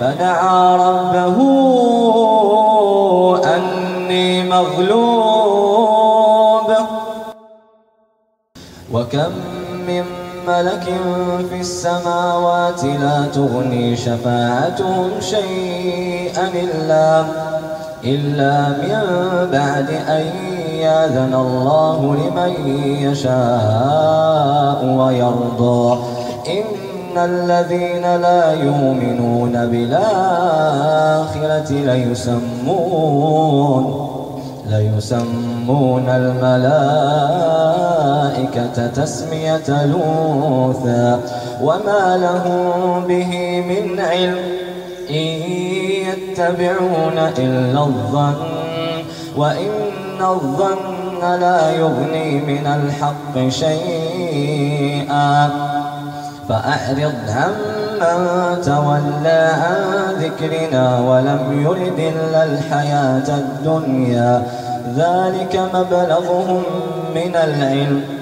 فدعا ربه أني مغلوب وكم من ملك في السماوات لا تغني شفاعتهم شيئا إلا, إلا من بعد أن ياذن الله لمن يشاء ويرضى. إن الذين لا يؤمنون بالآخرة ليسمون ليسمون الملائكة تسمية الأنثى وما لهم به من علم إن يتبعون إلا الظن وإن الظن لا يغني من الحق شيئا. فأعرض عمن تولى عن ذكرنا ولم يرد إلا الحياة الدنيا. ذلك مبلغهم من العلم.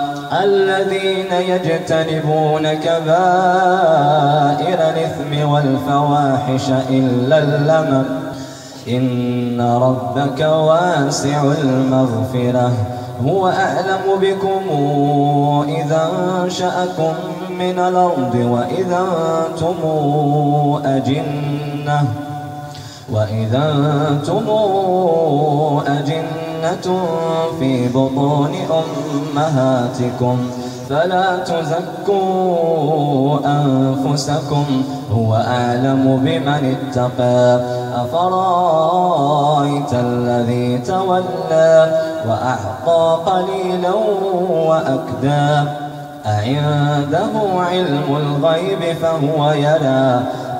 الذين يجتنبون كبائر الإثم والفواحش إلا اللمم. إن ربك واسع المغفرة. هو أعلم بكم إذا أنشأكم من الأرض وإذا أنتم أجنة. وإذا أنتم أجنة في بطون أمهاتكم. فلا تزكوا أنفسكم هو أعلم بمن اتقى. أفرأيت الذي تولى وأعطى قليلا وأكدى؟ أعنده علم الغيب فهو يرى.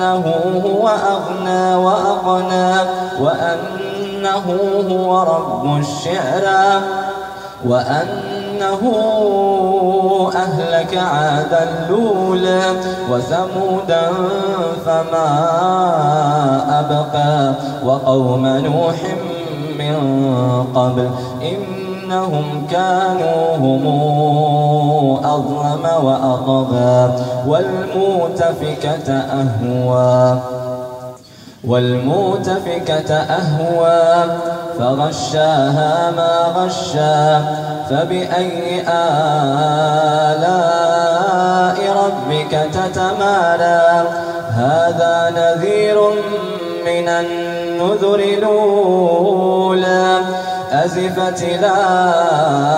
وأنه هو أغنى وأقنى وأنه هو رب الشعرى وأنه أهلك عادا الأولى وثمودا فما أبقى وقوم نوح من قبل إنهم كانوا هم أظلم وأطغى والمؤتفكة أهوى والمؤتفكة أهوى فغشاها ما غشا فبأي آلاء ربك تتمارى هذا نذير من النذر الأولى أزفت لازفة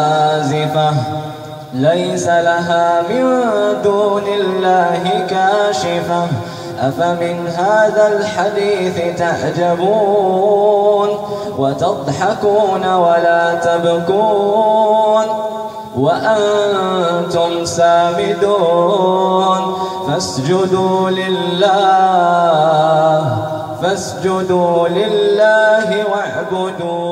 ليس لها من دون الله كاشفة. أفمن هذا الحديث تعجبون؟ وتضحكون ولا تبكون؟ وأنتم سامدون؟ فاسجدوا لله فاسجدوا لله واعبدوا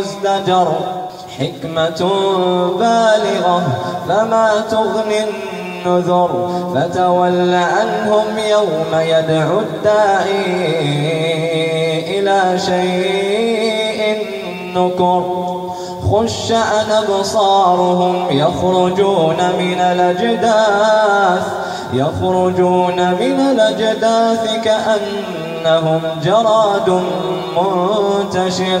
مزدجر حكمة بالغة فما تغني النذر فتول عنهم يوم يدعو الداعي إلى شيء نكر. خش عن أبصارهم يخرجون من الأجداث يخرجون من الأجداث كأنهم جراد منتشر.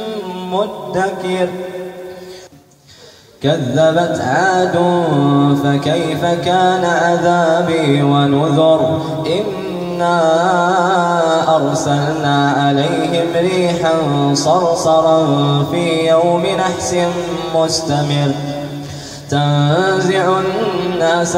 مدكر كذبت عاد فكيف كان عذابي ونذر؟ إنا أرسلنا عليهم ريحا صرصرا في يوم نحس مستمر. تنزع الناس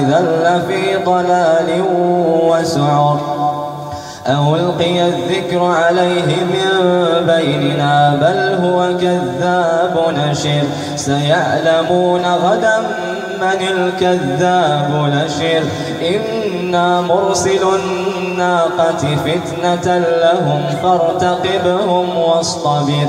إذا لفي ضلال وسعر أو القي الذكر عليه من بيننا بل هو كذاب نشر سيعلمون غدا من الكذاب نشر إنا مرسل الناقة فتنة لهم فارتقبهم واصطبر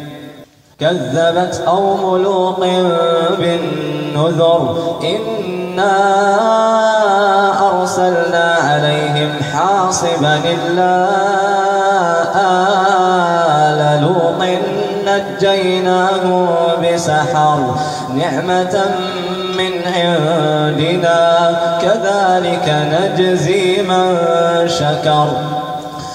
كذبت قوم لوط بالنذر. إنا أرسلنا عليهم حاصبا إلا آل لوط نجيناه بسحر. نعمة من عندنا. كذلك نجزي من شكر.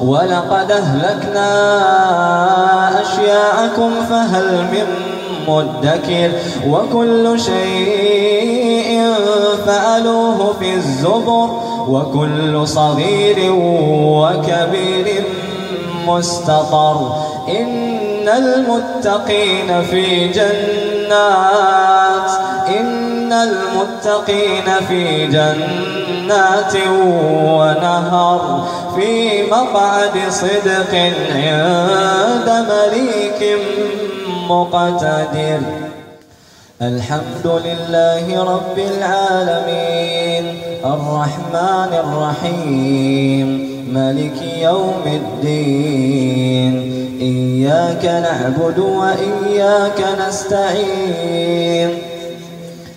ولقد أهلكنا أشياءكم فهل من مدكر وكل شيء فألوه في الزبر وكل صغير وكبير مستطر إن المتقين في جنات إن المتقين في جنات ونهر في مقعد صدق عند مليك مقتدر. الحمد لله رب العالمين الرحمن الرحيم ملك يوم الدين إياك نعبد وإياك نستعين.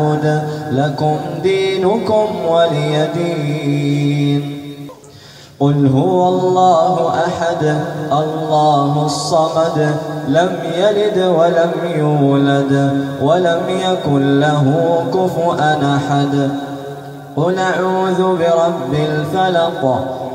أعبد لكم دينكم ولي دين. قل هو الله أحد الله الصمد لم يلد ولم يولد ولم يكن له كفؤا أحد. قل أعوذ برب الفلق